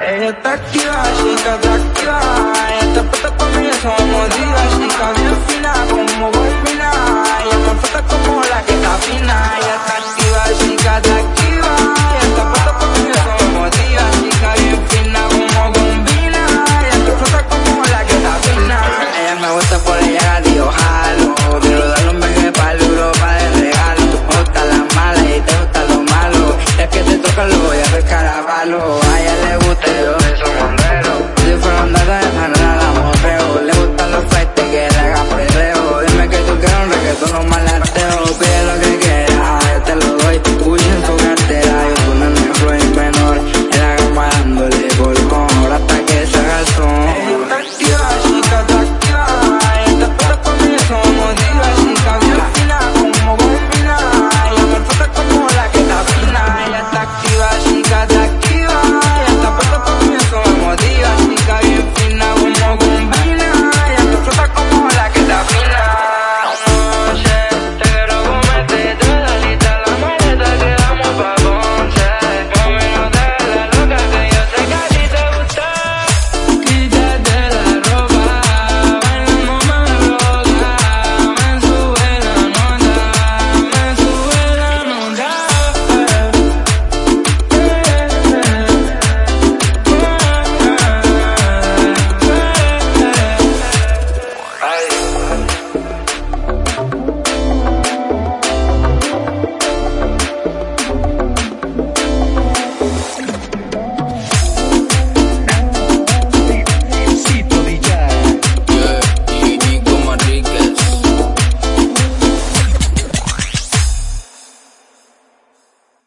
Это кира, это доктора, это regalo.